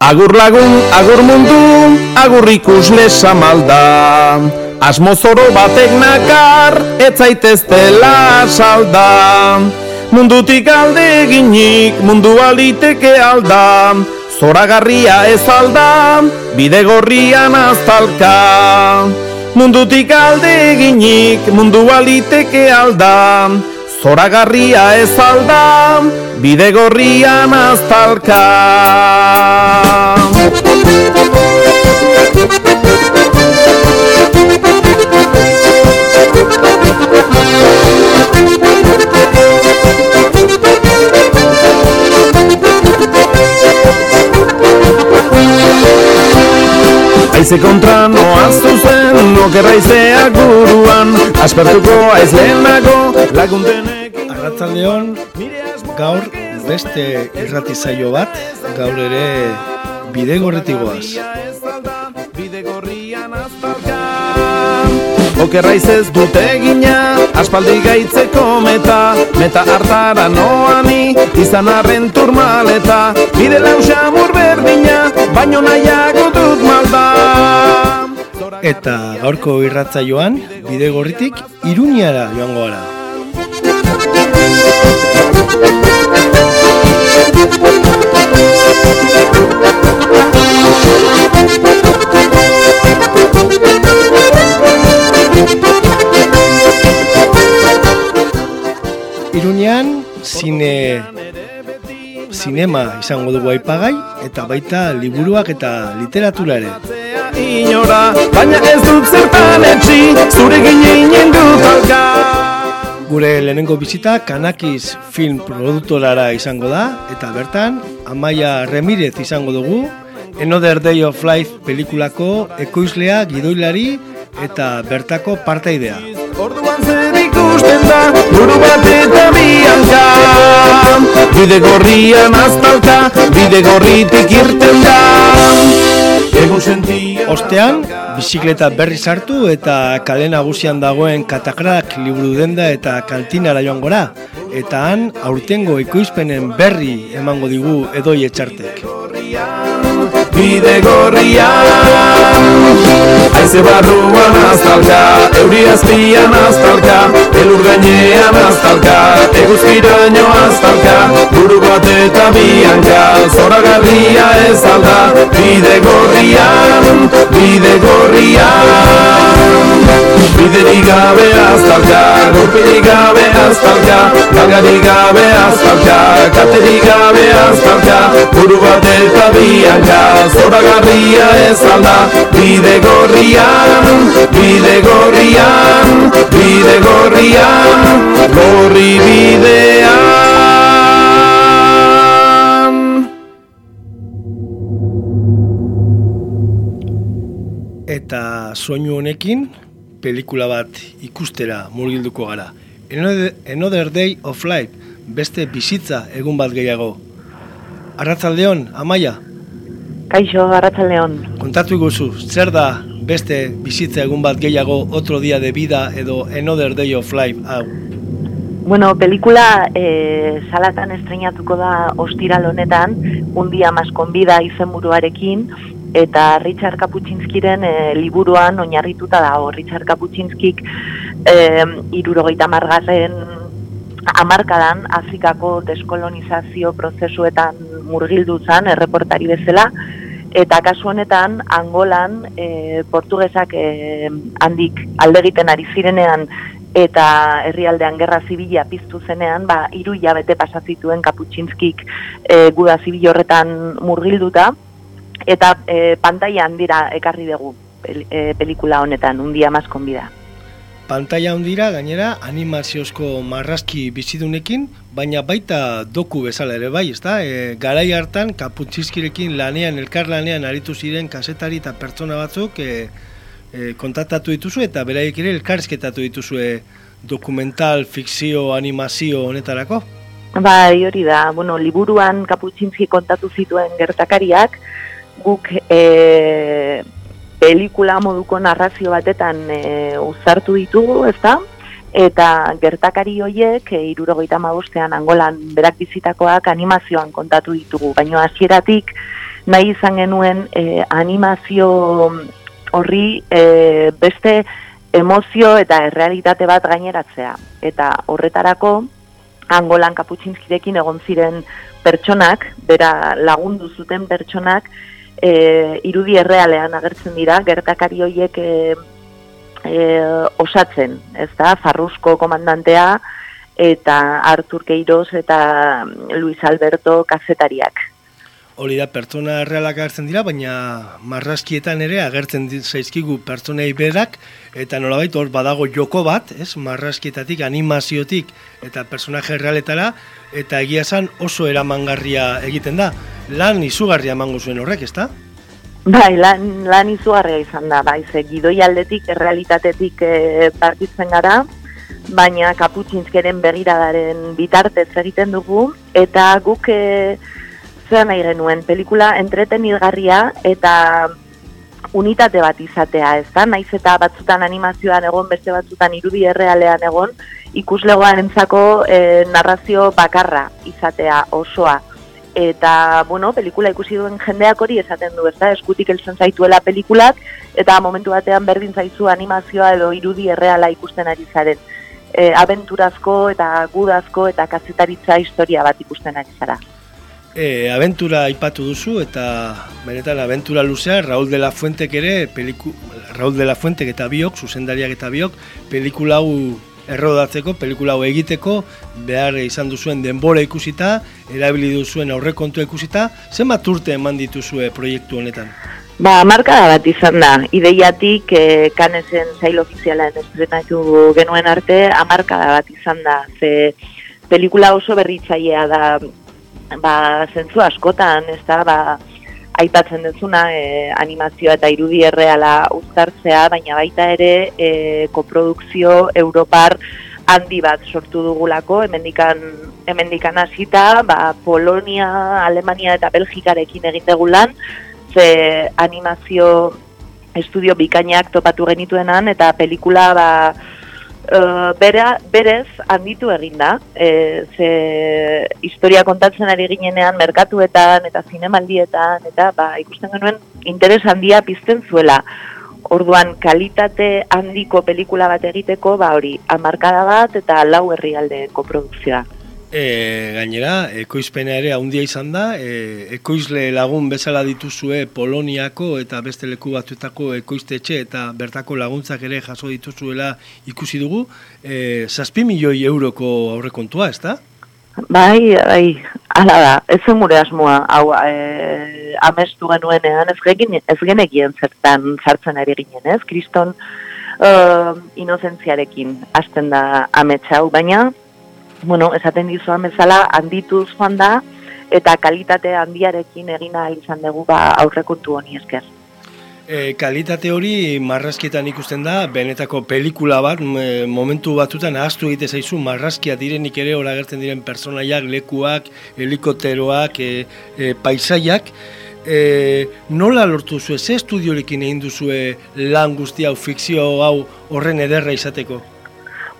Agur lagun, agur mundu, agur ikusle samalda Asmozoro batek nakar, ez zaitez dela salda. Mundutik alde eginik, mundu aliteke alda. Zoragarria ez alda, bide gorrian aztalka. Mundutik alde eginik, mundu aliteke alda Zoragarria ez alda, bide gorrian aztalka. Aize kontra noa zuzen, okerra izeak buruan. Aspertuko aiz lehenago, laguntenek Arratzaldeon, gaur beste irrati zaio bat, gaur ere bide gorretigoaz. Bide gorrian aztarka Okerra izez dute gina, aspaldi gaitzeko meta Meta hartara noani, izan arren turmaleta Bide lausa berdina, baino nahiago dut malda Eta gaurko irratzaioan, bide gorritik, iruniara joango gara. Iruñean, zine, zinema izango dugu aipagai, eta baita liburuak eta literatura ere. Inora, baina ez dut zertan etxi, zure alka Gure lehenengo bizita Kanakiz film produktorara izango da, eta bertan, Amaia Remirez izango dugu, Another Day of Life pelikulako ekoizlea gidoilari eta bertako partaidea. Orduan zer ikusten da, buru bat eta bianka Bide gorrian aztalka, bide gorritik irten da Ostean, bizikleta berri sartu eta kale nagusian dagoen katakrak liburu denda eta kantinara joan gora. Eta han, aurtengo ekoizpenen berri emango digu edoi etxartek. Bide gorrian Aize barruan aztalka Euri azpian aztalka Elur gainean aztalka Eguzkiraino aztalka Buru bat eta bianka Zoragarria ez alda Bide gorrian Bide gorrian Biderik gabe aztalka Gorpirik gabe aztalka Galgarik gabe aztalka Katerik gabe aztalka Buru bat eta bianka Zoragarria ez alda Bide gorrian Bide gorrian Bide gorrian Gorri bidean Eta soinu honekin, pelikula bat ikustera murgilduko gara. Another, Day of Life, beste bizitza egun bat gehiago. Arratzaldeon, Amaia, Kaixo, Arratsaldeon. kontatu iguzu, zer da beste bizitza egun bat gehiago, otro dia de vida edo Another Day of Life hau? Bueno, pelikula eh, salatan estrenatuko da ostiral honetan, un dia más con vida izenburuarekin, eta Richard Kaputxinskiren eh, liburuan oinarrituta dago. Richard Kaputxinskik eh, irurogeita margarren amarkadan Afrikako deskolonizazio prozesuetan murgildu zen, erreportari bezala, eta kasu honetan Angolan e, portugesak e, handik alde egiten ari zirenean eta herrialdean gerra zibila piztu zenean, ba, hiru hilabete pasa zituen Kaputxinskik e, guda zibil horretan murgilduta, eta e, pantaila handira ekarri dugu pel, e, pelikula honetan, un dia más con vida. Pantaila handira gainera animaziozko marrazki bizidunekin, baina baita doku bezala ere bai, ezta? E, garai hartan Kaputxizkirekin lanean, elkarlanean aritu ziren kasetari eta pertsona batzuk e, e, kontaktatu dituzu eta beraiek ere elkarrizketatu dituzue dokumental, fikzio, animazio honetarako? Bai, hori da, bueno, liburuan Kaputxinski kontatu zituen gertakariak, guk e, pelikula moduko narrazio batetan e, uzartu ditugu, ezta? Eta gertakari hoiek, e, irurogeita magustean Angolan berak bizitakoak animazioan kontatu ditugu, baina hasieratik nahi izan genuen e, animazio horri e, beste emozio eta errealitate bat gaineratzea. Eta horretarako, angolan kaputxinskirekin egon ziren pertsonak, bera lagundu zuten pertsonak, e, irudi errealean agertzen dira, gertakari horiek e, e, osatzen, ez da, Farrusko komandantea, eta Artur Keiroz eta Luis Alberto kazetariak hori da pertsona realak agertzen dira, baina marraskietan ere agertzen zaizkigu pertsonei berak, eta nolabait hor badago joko bat, ez, marraskietatik, animaziotik, eta personaje realetara, eta egia esan oso eramangarria egiten da. Lan izugarria emango zuen horrek, ezta? Bai, lan, lan izugarria izan da, bai, ze gidoi aldetik, errealitatetik e, partitzen gara, baina kaputxintzkeren begiradaren bitartez egiten dugu, eta guk... E, zer nahi genuen, pelikula entretenidgarria eta unitate bat izatea, ez da? Naiz eta batzutan animazioan egon, beste batzutan irudi errealean egon, ikuslegoan entzako eh, narrazio bakarra izatea osoa. Eta, bueno, pelikula ikusi duen jendeak hori esaten du, ez da? Eskutik elzen zaituela pelikulak, eta momentu batean berdin zaizu animazioa edo irudi erreala ikusten ari zaren. E, abenturazko eta gudazko eta kazetaritza historia bat ikusten ari zara. E, aventura aipatu duzu eta benetan aventura luzea Raúl de la Fuente ere peliku, Raúl de la Fuente eta biok, zuzendariak eta biok pelikula hau errodatzeko, pelikula hau egiteko behar izan duzuen denbora ikusita erabili duzuen aurrekontua ikusita zenbat urte eman dituzue proiektu honetan? Ba, marka bat izan da, ideiatik e, kanesen zail ofizialen estrenatu genuen arte, amarka bat izan da, ze pelikula oso berritzailea da ba, zentzu askotan, ez da, ba, aipatzen dezuna e, animazioa eta irudi erreala uztartzea, baina baita ere e, koprodukzio Europar handi bat sortu dugulako, hemendikan hemendikan hasita, ba, Polonia, Alemania eta Belgikarekin egin degulan, ze animazio estudio bikainak topatu genituenan, eta pelikula ba, Uh, bera, berez handitu egin da, e, ze historia kontatzen ari ginenean merkatuetan eta zinemaldietan, eta ba, ikusten genuen interes handia pizten zuela. Orduan, kalitate handiko pelikula bat egiteko, ba hori, amarkada bat eta lau herrialdeko produkzioa. E, gainera, ekoizpena ere handia izan da, e, ekoizle lagun bezala dituzue Poloniako eta beste leku batuetako ekoiztetxe eta bertako laguntzak ere jaso dituzuela ikusi dugu. E, zazpi milioi euroko aurrekontua, ez da? Bai, bai, ala da, ez zen gure asmoa, hau, e, amestu genuenean, ez, gegin, ez genekien zertan sartzen ari ginen, ez? Kriston uh, inozentziarekin hasten da ametsa hau, baina bueno, esaten dizuan bezala handituz joan da eta kalitate handiarekin egina izan dugu ba aurrekontu honi esker. E, kalitate hori marrazkietan ikusten da, benetako pelikula bat, momentu batutan ahaztu egite zaizu, marrazkia direnik ere hor agertzen diren personaiak, lekuak, helikoteroak, e, e, paisaiak. E, nola lortu zuen, ze estudiorekin egin duzue lan guzti hau, fikzio hau horren ederra izateko?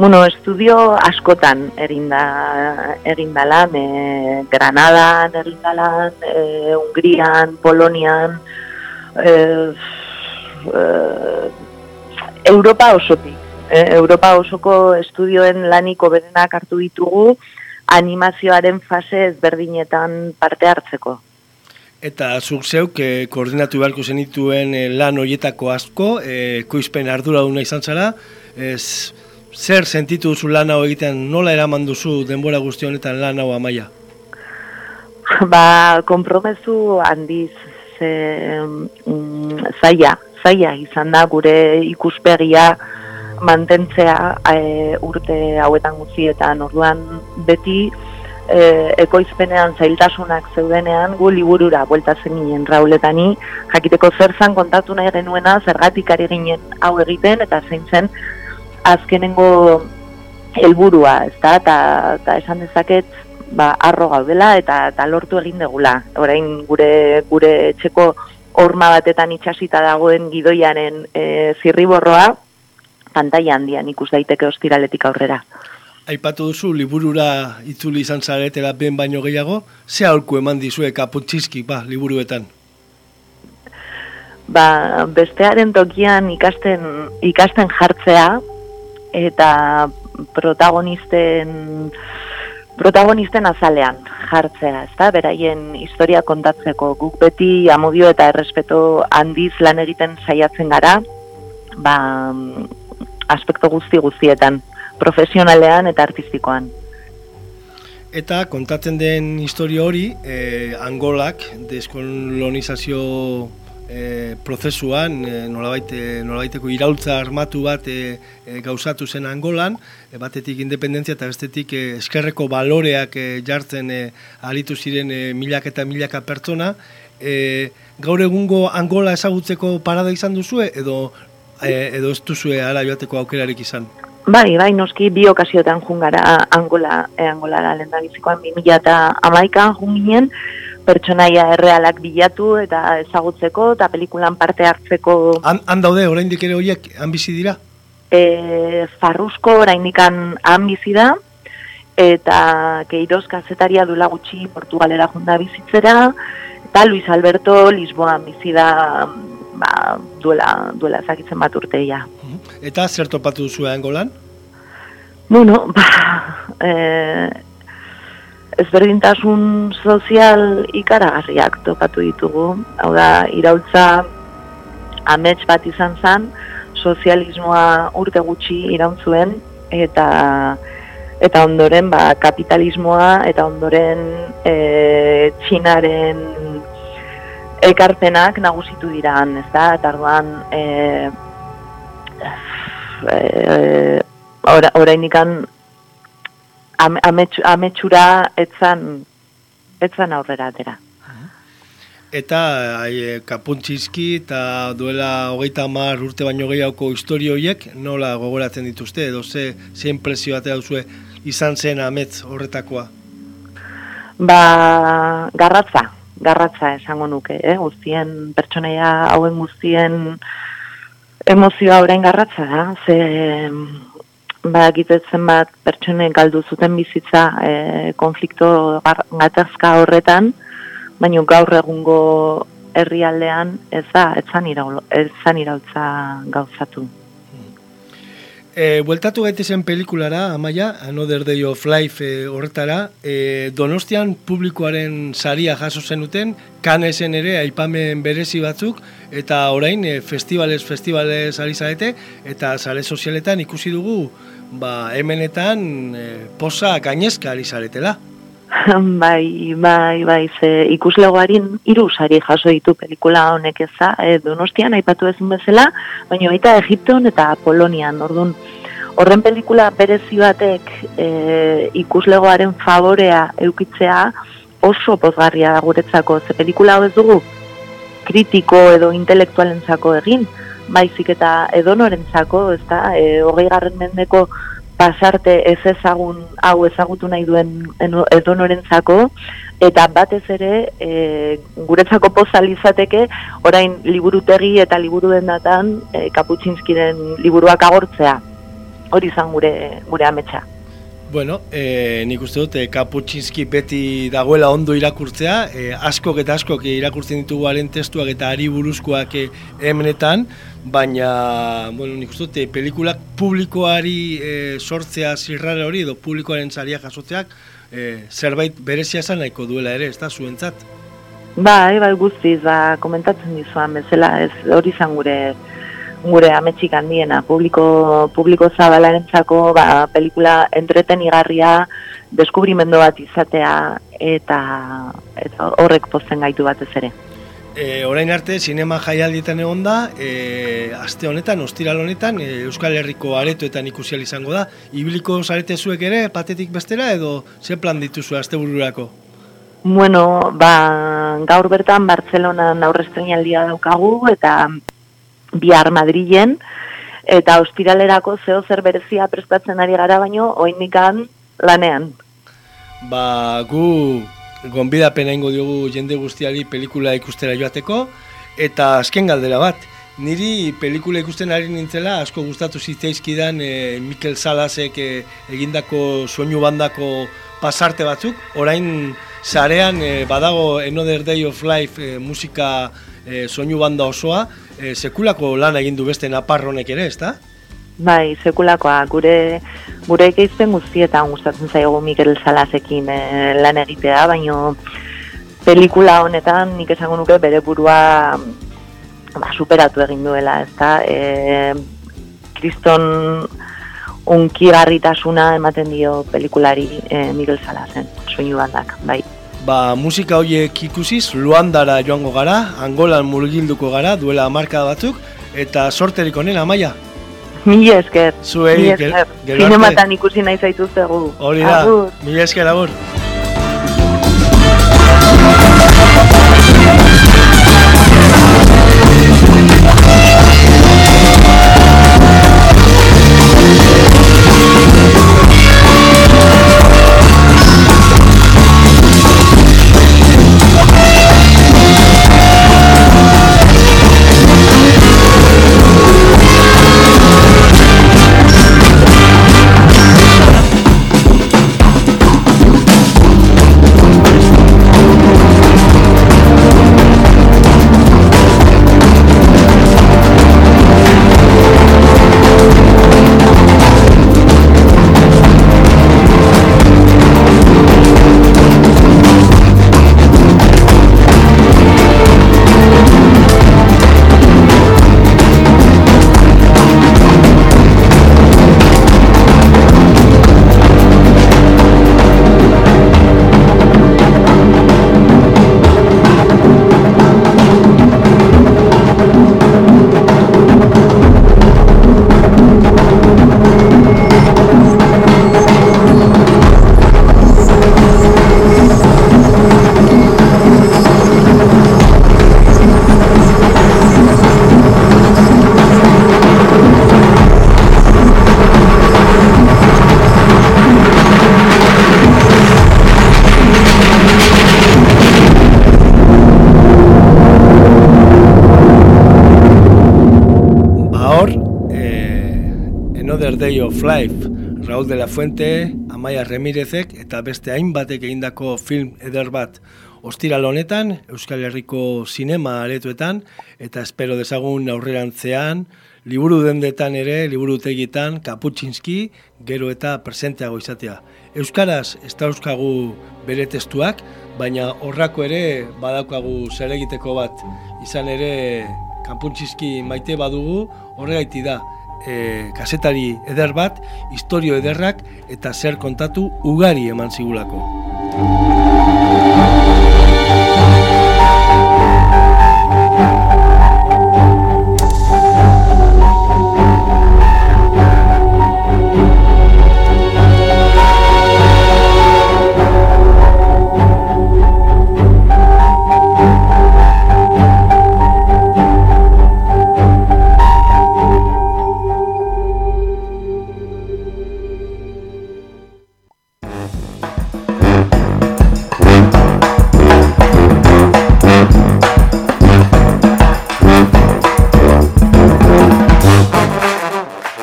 Bueno, estudio askotan erinda, erinda lan, e, Granadan erinda lan, e, Hungrian, Polonian, e, e, Europa osotik. E, Europa osoko estudioen laniko berenak hartu ditugu animazioaren fase ezberdinetan parte hartzeko. Eta zuk zeuk e, koordinatu beharko zenituen e, lan horietako asko, e, koizpen ardura duna izan zara, ez zer sentitu duzu lan hau egiten, nola eraman duzu denbora guzti honetan lan hau amaia? Ba, kompromezu handiz ze, mm, zaia, zaia izan da gure ikuspegia mantentzea e, urte hauetan guztietan, orduan beti e, ekoizpenean zailtasunak zeudenean gu liburura bueltatzen ginen rauletani, jakiteko zer zan kontatu nahi genuena, zergatik ari ginen hau egiten, eta zein zen azkenengo helburua, ez da, eta esan dezaket, ba, arro gaudela eta, eta lortu egin degula. Orain gure gure etxeko horma batetan itxasita dagoen gidoiaren e, zirriborroa, pantaia handian ikus daiteke ostiraletik aurrera. Aipatu duzu, liburura itzuli izan zaretela ben baino gehiago, ze aurku eman dizue kaputxizki, ba, liburuetan? ba, bestearen tokian ikasten, ikasten jartzea, eta protagonisten protagonisten azalean jartzea, ezta? Beraien historia kontatzeko guk beti amodio eta errespeto handiz lan egiten saiatzen gara, ba, aspekto guzti guztietan, profesionalean eta artistikoan. Eta kontatzen den historia hori, eh, Angolak deskolonizazio e, prozesuan e, nolabait, e, nolabaiteko iraultza armatu bat e, e, gauzatu zen Angolan, e, batetik independentzia eta bestetik e, eskerreko baloreak e, jartzen e, aritu ziren e, milak eta milaka pertsona. E, gaur egungo Angola ezagutzeko parada izan duzue edo e, edo ez duzue ara joateko aukerarik izan? Bai, bai, noski bi okasiotan jungara Angola, e, Angola da lehen da bizikoan 2000 eta amaikan junginen, pertsonaia errealak bilatu eta ezagutzeko eta pelikulan parte hartzeko. Han, han daude, oraindik ere horiek, han bizi dira? E, farruzko oraindik han bizi da, eta Keiroz kazetaria dula gutxi Portugalera junda bizitzera, eta Luis Alberto Lisboan bizi da ba, duela, duela ezakitzen bat urteia. Eta zer topatu zuen golan? Bueno, ba, e, ezberdintasun sozial ikaragarriak topatu ditugu. Hau da, iraultza amets bat izan zen, sozialismoa urte gutxi irauntzuen, eta eta ondoren ba, kapitalismoa eta ondoren e, txinaren ekarpenak nagusitu diraan, ez da? Eta arduan, e, e, e, ametsura etzan, etzan aurrera atera. Eta ai, kapuntxizki eta duela hogeita mar urte baino gehiago historio horiek nola gogoratzen dituzte edo ze, ze impresio bat duzue izan zen amets horretakoa? Ba, garratza, garratza esango nuke, eh? guztien pertsonaia hauen guztien emozioa orain garratza da, ze ba, gitetzen bat pertsonen galdu zuten bizitza e, konflikto gatazka horretan, baina gaur egungo herrialdean ez da, etzan, iraul, etzan iraultza gauzatu. E, bueltatu gaitezen pelikulara, Amaia, Another Day of Life e, horretara, e, Donostian publikoaren saria jaso zenuten, kanesen ere aipamen berezi batzuk, eta orain e, festivales, festivales ari zarete, eta sare sozialetan ikusi dugu, ba, hemenetan e, posa gainezka ari zaretela. bai, bai, bai, ze ikuslegoarin hiru sari jaso ditu pelikula honek eza, e, Donostian aipatu ezin bezala, baina baita Egipton eta Polonian, orduan horren pelikula berezi batek e, ikuslegoaren favorea eukitzea oso pozgarria da guretzako, ze pelikula hau ez dugu kritiko edo intelektualentzako egin, baizik eta edonorentzako, ez da, e, hogei garren mendeko pasarte ez ezagun hau ezagutu nahi duen edonorentzako eta batez ere e, guretzako pozal izateke orain liburutegi eta liburu dendatan e, kaputxinskiren liburuak agortzea. Hori izan gure gure ametsa Bueno, e, nik uste dut, e, Kaputxinski beti dagoela ondo irakurtzea, e, askok eta askok irakurtzen ditugu haren testuak eta ari buruzkoak e, hemenetan, baina, bueno, nik uste dut, e, pelikulak publikoari e, sortzea zirrare hori, edo publikoaren zaria jasotzeak, e, zerbait berezia esan nahiko duela ere, ez da, zuentzat? Bai, bai guztiz, ba, komentatzen dizuan bezala, ez hori izan gure gure ametsik handiena, publiko, publiko zabalarentzako ba, pelikula entretenigarria, deskubrimendu bat izatea eta, eta horrek pozen gaitu batez ere. E, orain arte, sinema jaialdietan egon da, e, aste honetan, ostiral honetan, e, Euskal Herriko aretoetan ikusial izango da. Ibiliko zarete zuek ere, patetik bestera, edo ze plan dituzu aste bururako? Bueno, ba, gaur bertan Bartzelona aurrestrenaldia daukagu, eta bihar Madrilen, eta ospiralerako zeo zer berezia prestatzen ari gara baino, oinikan lanean. Ba, gu gonbida ingo diogu jende guztiari pelikula ikustera joateko, eta azken galdera bat, niri pelikula ikusten ari nintzela, asko gustatu zitzaizkidan e, Mikel Salasek e, egindako soinu bandako pasarte batzuk, orain zarean e, badago Another Day of Life e, musika e, soinu banda osoa, e, sekulako lan egin du beste naparronek ere, ezta? Bai, sekulakoa, gure gure ekeizpen guztietan gustatzen zaigu Mikel Salasekin e, lan egitea, baino pelikula honetan nik esango nuke bere burua ba, superatu egin duela, ezta? E, kriston unkigarritasuna ematen dio pelikulari e, Miguel Salasen, soinu bandak, bai. Ba, musika horiek ikusiz, Luandara joango gara, Angolan murgilduko gara, duela marka batzuk, eta sorterik onena, Amaia? Mila esker. Zuei, Mila esker. gero Zinematan ikusi nahi zaituztegu. Hori da, mila esker, agur. Life, Raúl de la Fuente, Amaia Remirezek eta beste hainbatek egindako film eder bat. Ostiral honetan, Euskal Herriko sinema aretoetan, eta espero dezagun aurrerantzean, liburu dendetan ere, liburu tegitan, Kaputxinski, gero eta presenteago izatea. Euskaraz ez dauzkagu bere testuak, baina horrako ere badaukagu zer egiteko bat. Izan ere Kaputxinski maite badugu, horregaiti da, e, kasetari eder bat, historio ederrak eta zer kontatu ugari eman zigulako.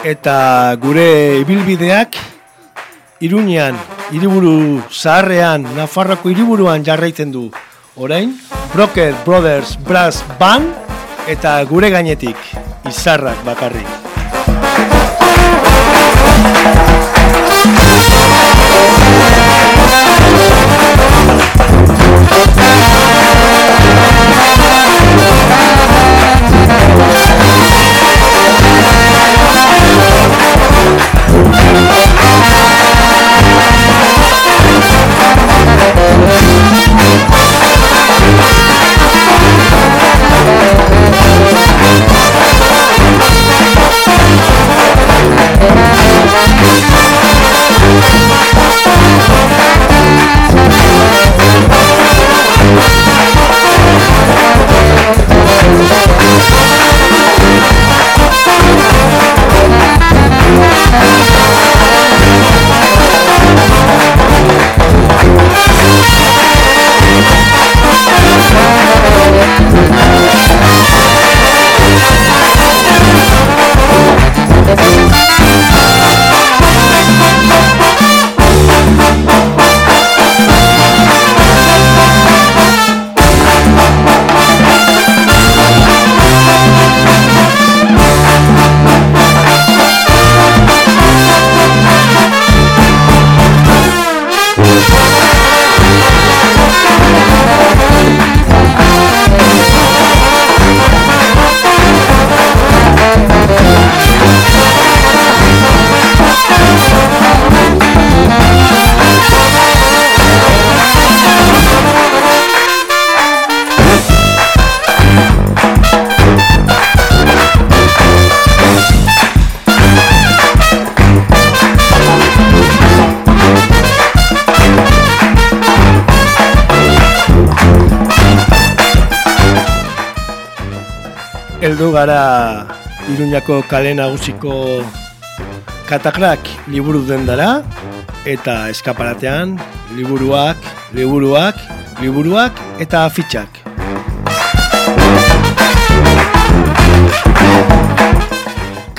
Eta gure ibilbideak Iruñean, hiriburu zaharrean, Nafarroko hiriburuan jarraitzen du. Orain, Broker Brothers Brass Band eta gure gainetik izarrak bakarrik. Iruñako kale nagusiko katakrak liburu dendara eta eskaparatean liburuak, liburuak, liburuak eta afitxak.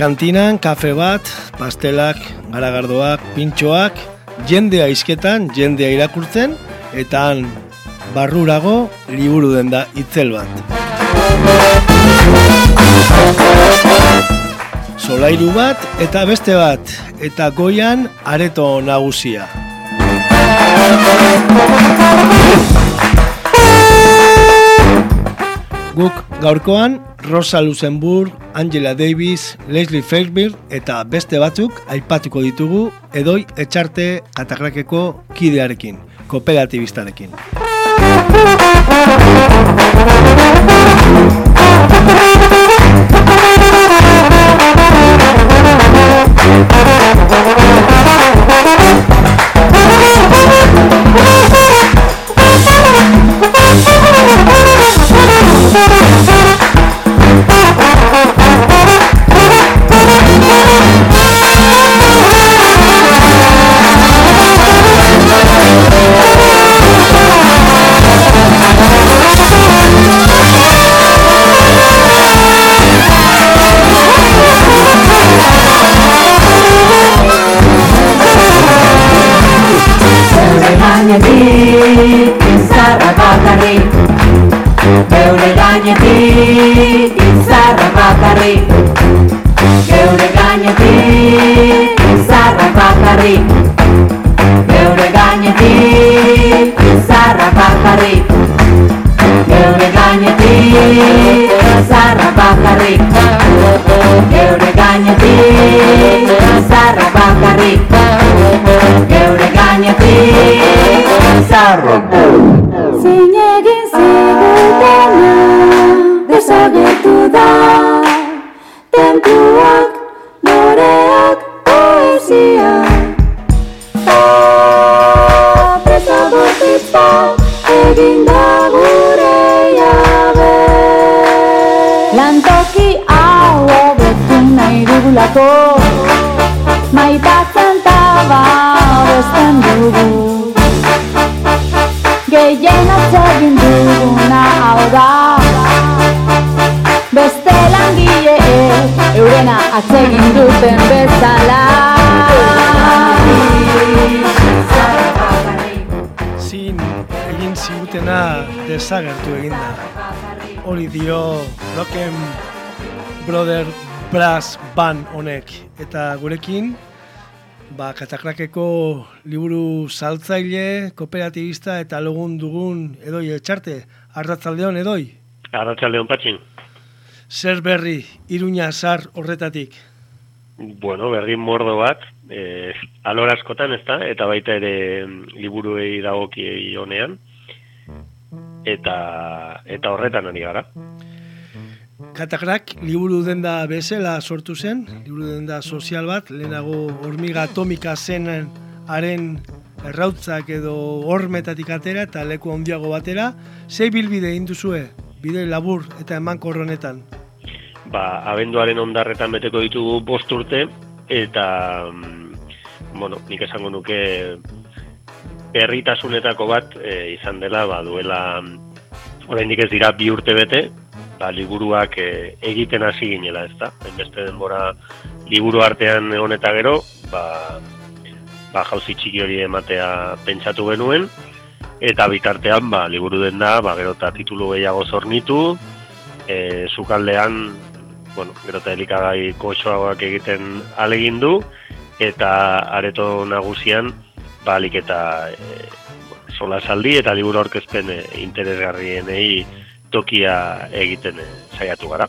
Kantinan, kafe bat, pastelak, garagardoak, pintxoak, jendea izketan, jendea irakurtzen, eta han barrurago liburu denda itzel bat. Solairu bat eta beste bat, eta goian areto nagusia. Guk gaurkoan Rosa Luxemburg, Angela Davis, Leslie Fairbill eta beste batzuk aipatuko ditugu edoi etxarte katakrakeko kidearekin, kooperatibistarekin. Thank you. Izarra bakarrik Beure gainetik izarra bakarrik Beure gainetik izarra bakarrik Beure gainetik izarra bakarrik Beure gainetik izarra bakarrik desagertu eginda. Hori dio Rocken Brother Brass Band honek. Eta gurekin, ba, katakrakeko liburu saltzaile, kooperatibista eta lagun dugun edoi etxarte. Arratzaldeon edoi, Arratxalde patxin. zer berri iruña zar horretatik. Bueno, berri mordo bat, e, alor askotan ez da, eta baita ere mm, liburuei dagokiei honean, eta, eta horretan ari gara. Katakrak liburu denda bezala sortu zen, liburu denda sozial bat, lehenago hormiga atomika zen haren errautzak edo hormetatik atera eta leku handiago batera, zei bilbide egin duzue, bide labur eta eman korronetan. Ba, abenduaren ondarretan beteko ditugu bost urte, eta, mm, bueno, nik esango nuke herritasunetako bat e, izan dela, ba, duela, oraindik ez dira bi urte bete, ba, liburuak e, egiten hasi ginela, ez da? Beste denbora liburu artean egon eta gero, ba, ba, jauzi txiki hori ematea pentsatu genuen, eta bitartean, ba, liburu den da, ba, gero eta titulu gehiago zornitu, e, sukaldean, bueno, gero eta elikagai koxoagoak egiten alegin du, eta areto nagusian, ba, alik eta e, sola saldi eta liburu aurkezpen e, interesgarrienei tokia egiten e, saiatu gara.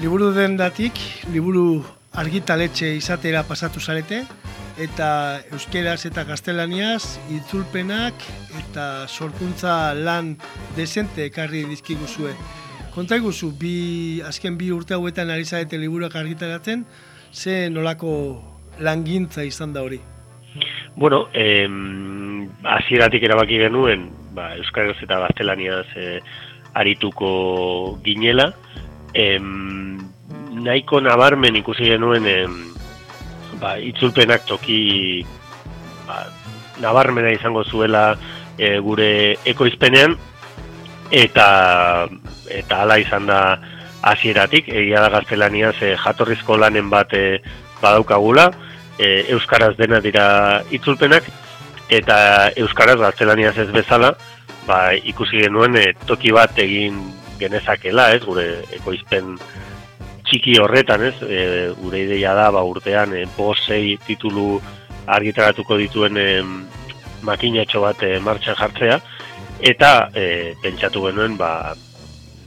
Liburu dendatik, liburu argitaletxe izatera pasatu zarete, eta euskeraz eta gaztelaniaz itzulpenak eta sorkuntza lan desente ekarri dizkiguzue. Konta iguzu, bi, azken bi urte hauetan ari zarete liburuak argitaratzen, ze nolako langintza izan da hori. Bueno, em, hasieratik erabaki genuen, ba, euskaraz eta gaztelaniaz e, arituko ginela, em, nahiko nabarmen ikusi genuen em, ba, itzulpenak toki ba, nabarmena izango zuela e, gure ekoizpenean. Eta eta hala izan da hasieratik egia da gaztelaniaz e, jatorrizko lanen bat e, badaukagula e, euskaraz dena dira itzulpenak eta euskaraz gaztelaniaz ez bezala ba, ikusi genuen e, toki bat egin genezakela, ez, gure ekoizpen txiki horretan, ez, e, gure ideia da, ba, urtean, e, bosei titulu argitaratuko dituen e, makinatxo bat e, martxan jartzea, eta e, pentsatu genuen, ba,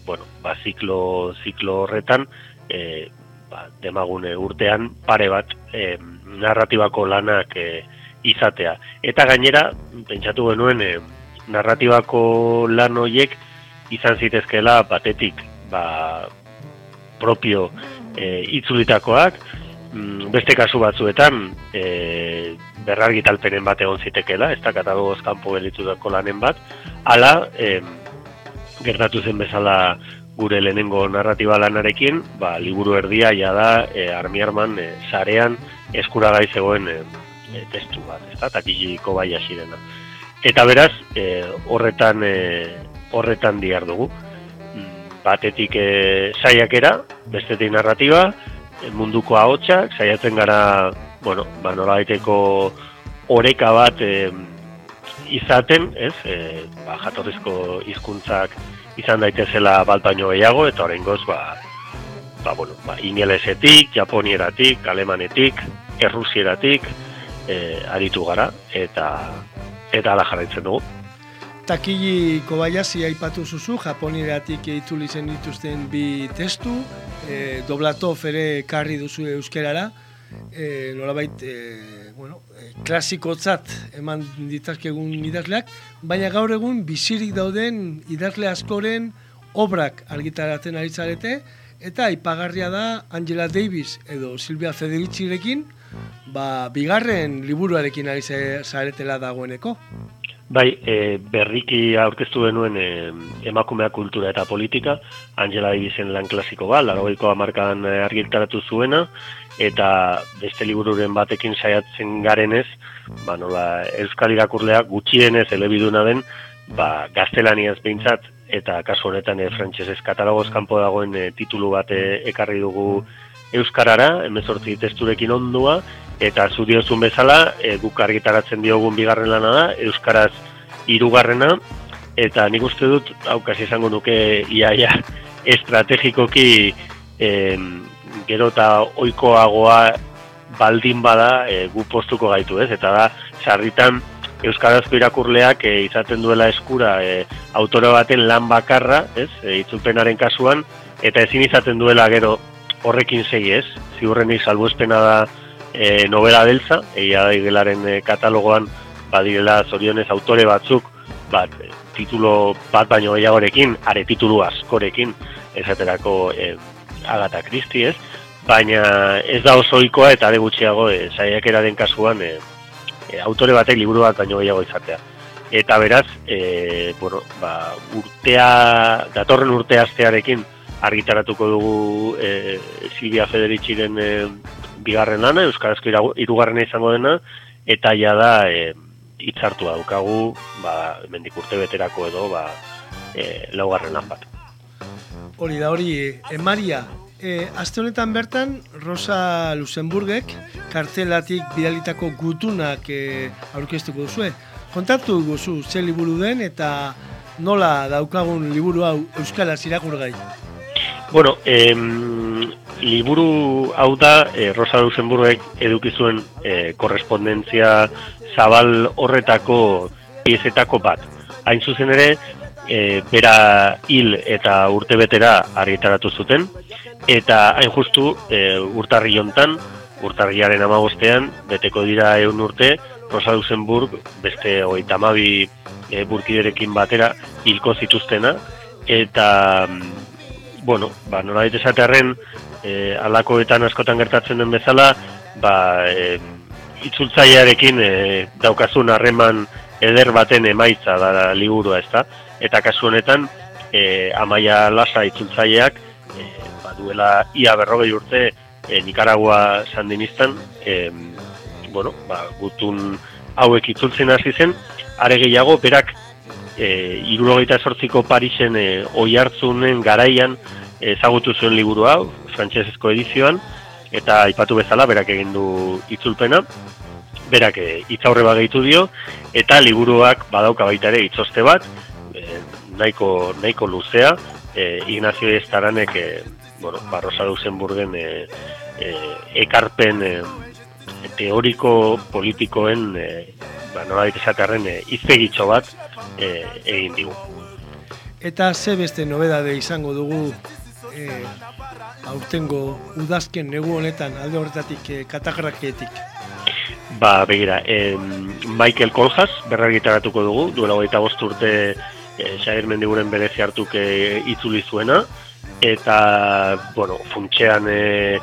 bueno, ba, ziklo, ziklo horretan, e, ba, demagune urtean pare bat e, narratibako lanak e, izatea. Eta gainera, pentsatu genuen, e, narratibako lan horiek izan zitezkela batetik ba, propio e, itzulitakoak, mm, beste kasu batzuetan e, berrargitalpenen bat egon zitekela, ez da katagoz kanpo gelitutako lanen bat, ala e, gertatu zen bezala gure lehenengo narratiba lanarekin, ba, liburu erdia ja da e, armiarman e, sarean eskuragai zegoen e, testu bat, ez da, takiliko bai asirena. Eta beraz, e, horretan e, horretan diar dugu. Mm, Batetik e, saiakera, bestetik narratiba, munduko ahotsak, saiatzen gara, bueno, ba, nolabaiteko oreka bat e, izaten, ez? E, ba, jatorrizko hizkuntzak izan daitezela bat baino gehiago, eta horrengoz, ba, ba, bueno, ba, ingelesetik, japonieratik, alemanetik, errusieratik, e, aritu gara, eta eta ala jarraitzen dugu. Takili Kobayashi aipatu zuzu, Japonieratik itzuli zen dituzten bi testu, e, Doblatov ere karri duzu euskerara, e, nolabait, e, bueno, klasikotzat eman ditazkegun idazleak, baina gaur egun bizirik dauden idazle askoren obrak argitaratzen ari zarete, eta aipagarria da Angela Davis edo Silvia Federicirekin, ba, bigarren liburuarekin ari zaretela dagoeneko. Bai, e, berriki aurkeztu denuen e, emakumea kultura eta politika, Angela Davisen lan klasiko bat, larogeiko amarkan e, argitaratu zuena, eta beste libururen batekin saiatzen garenez, ba, nola, euskal irakurlea gutxienez elebiduna den, ba, gaztelaniaz behintzat, eta kasu honetan e, frantsesez katalogoz kanpo dagoen e, titulu bat e, ekarri dugu euskarara, emezortzi testurekin ondua, eta zu diozun bezala, e, guk argitaratzen diogun bigarren lana da, euskaraz hirugarrena eta nik uste dut aukasi izango nuke iaia estrategikoki e, gero eta oikoagoa baldin bada e, gu postuko gaitu ez, eta da sarritan Euskarazko irakurleak e, izaten duela eskura e, autore baten lan bakarra, ez, e, itzulpenaren kasuan, eta ezin izaten duela gero horrekin segi ez, ziurrenik salbuespena da e, novela beltza, egia da igelaren e, katalogoan badirela zorionez autore batzuk, bat, titulo bat baino gehiagorekin, are titulu askorekin, esaterako e, Agatha Christie ez, baina ez da oso ohikoa eta are gutxiago e, saiakeraren kasuan e, e, autore batek liburu bat baino gehiago izatea. Eta beraz, e, bueno, ba, urtea, datorren urte astearekin argitaratuko dugu e, Silvia Federiciren e, bigarren lana, Euskarazko irugarrena izango dena, eta ja da e, itzartu daukagu, ba, mendik urte beterako edo, ba, e, laugarren lan bat. Hori da, hori, e, Maria, e, aste honetan bertan, Rosa Luxemburgek kartelatik bidalitako gutunak e, aurkeztuko duzue. Kontatu guzu, ze liburu den eta nola daukagun liburu hau Euskaraz irakurgai? Bueno, em, liburu hau da e, Rosa Luxemburgek edukizuen e, korrespondentzia zabal horretako piezetako bat. Hain zuzen ere, e, bera hil eta urte betera argitaratu zuten, eta hain justu e, urtarri jontan, urtarriaren amagostean, beteko dira egun urte, Rosa Luxemburg beste hogeita amabi e, burkiderekin batera hilko zituztena, eta bueno, ba, nolabait esatearen, e, alakoetan askotan gertatzen den bezala, ba, e, itzultzailearekin e, daukazun harreman eder baten emaitza da liburua, ezta? Eta kasu honetan, e, amaia lasa itzultzaileak, e, duela ia berrogei urte e, Nicaragua sandinistan, e, bueno, ba, gutun hauek itzultzen hasi zen, are gehiago, berak e, irurogeita sortziko Parisen e, oi hartzunen garaian ezagutu zuen liburu hau, frantsesezko edizioan, eta aipatu bezala berak egin du itzulpena, berak e, itzaurre bat gehitu dio, eta liburuak badauka baita ere itzoste bat, nahiko, nahiko luzea, e, Ignacio Estaranek e, bueno, Barrosa Luxemburgen e, e, ekarpen e, teoriko politikoen e, ba, nola esatearen e, izpegitxo bat e, egin digu. Eta ze beste nobedade izango dugu e, aurtengo udazken negu honetan alde horretatik e, katakrakietik? Ba, begira, e, Michael Coljas berragitaratuko dugu, duela hogeita bost urte e, Xair Mendiguren berezi hartuk e, itzuli zuena, eta, bueno, funtxean e,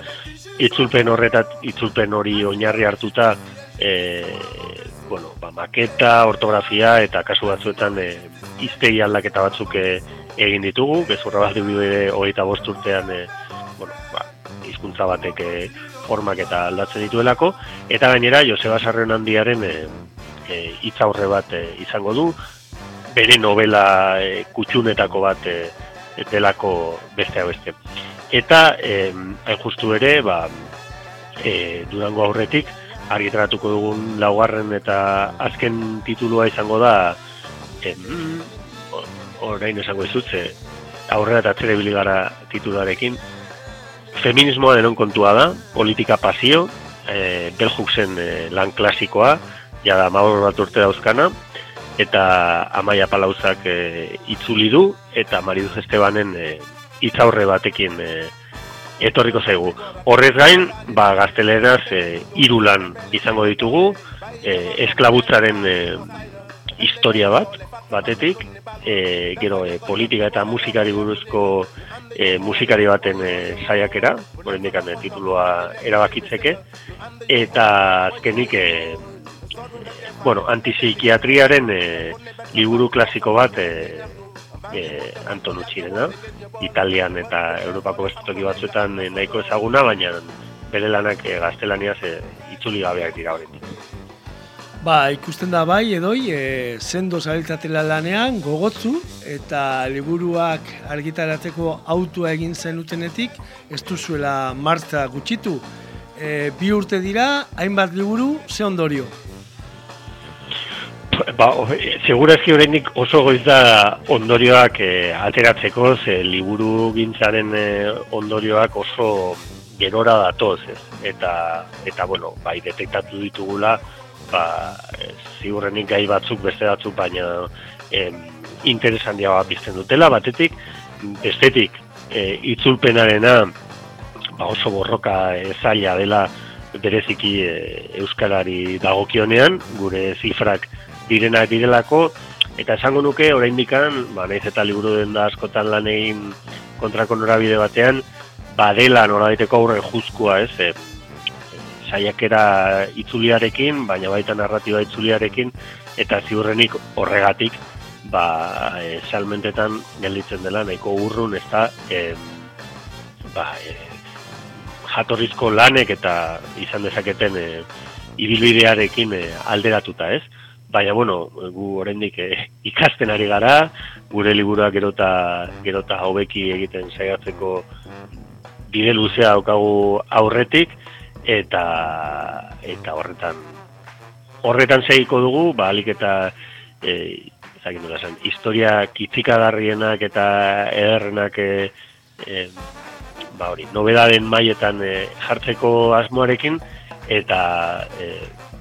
itzulpen horretat, itzulpen hori oinarri hartuta, e, bueno, ba, maketa, ortografia eta kasu batzuetan e, iztegi aldaketa batzuk e, egin ditugu, bezurra bat ere hogeita bosturtean e, bueno, ba, izkuntza batek e, formak eta aldatzen dituelako, eta gainera Joseba Sarren handiaren e, e, itzaurre bat e, izango du, bere novela e, kutxunetako bat e, delako beste beste. Eta, e, justu ere, ba, e, durango aurretik, argitaratuko dugun laugarren eta azken titulua izango da em, orain esango izutze aurrera eta atzere biligara titularekin feminismoa denon kontua da politika pasio e, Beljuxen e, lan klasikoa ja da maur bat urte dauzkana eta amaia palauzak e, itzuli du eta Mariduz Estebanen e, itzaurre batekin e, etorriko zaigu. Horrez gain, ba, gazteleraz e, irulan izango ditugu, e, esklabutzaren e, historia bat, batetik, e, gero e, politika eta musikari buruzko e, musikari baten e, saiakera, horren dekan e, tituloa erabakitzeke, eta azkenik, e, bueno, antipsikiatriaren e, liburu klasiko bat e, e, Antonucci Italian eta Europako beste toki batzuetan e, nahiko ezaguna, baina bere lanak e, gaztelaniaz e, itzuli gabeak dira hori. Ba, ikusten da bai, edoi, e, sendo zabiltzatela lanean, gogotzu, eta liburuak argitaratzeko autua egin zen utenetik, ez duzuela martza gutxitu. E, bi urte dira, hainbat liburu, ze ondorio? Ba, segurazki oraindik oso goiz da ondorioak e, ateratzeko, ze liburu gintzaren eh, ondorioak oso gerora datoz, ez? Eta, eta bueno, bai, detektatu ditugula, ba, ziurrenik gai batzuk, beste batzuk, baina e, interesan diagoa pizten dutela, batetik, bestetik, e, itzulpenarena, ba, oso borroka ezaila dela, bereziki e, euskarari dagokionean, gure zifrak direnak direlako, eta esango nuke, oraindik ba, naiz eta liburu den da askotan lan egin kontrako norabide batean, badela norabideko aurre juzkoa, ez, e, saiakera itzuliarekin, baina baita narratiba itzuliarekin, eta ziurrenik horregatik, ba, e, salmentetan gelditzen dela, nahiko urrun, ez da, e, ba, e, jatorrizko lanek eta izan dezaketen e, ibilbidearekin e, alderatuta, ez? Baina, bueno, gu oraindik eh, ikasten ari gara, gure liburua gerota, gerota hobeki egiten saiatzeko bide luzea daukagu aurretik, eta eta horretan horretan segiko dugu, ba, alik eta e, zakin zen, historia kitzikagarrienak eta ederrenak e, e, ba hori, nobedaden maietan e, jartzeko asmoarekin, eta e,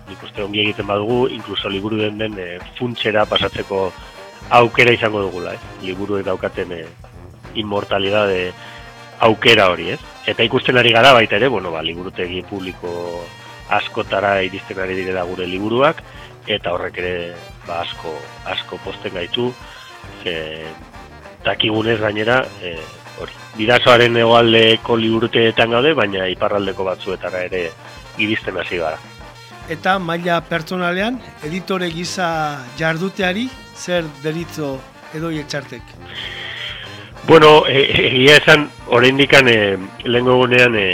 nik uste ongi egiten badugu, inkluso liburu den den e, funtsera pasatzeko aukera izango dugula, eh? liburu daukaten e, inmortalidade aukera hori, ez? Eta ikusten ari gara baita ere, bueno, ba, liburutegi publiko askotara iristen ari direla gure liburuak, eta horrek ere ba, asko, asko posten gaitu, ze, takigunez gainera, e, hori, bidazoaren egoaldeko liburuteetan gaude, baina iparraldeko batzuetara ere iristen hasi gara eta maila pertsonalean editore gisa jarduteari zer deritzo edo etxartek? Bueno, e- e- egia esan, oraindikan e, lehengo egunean e,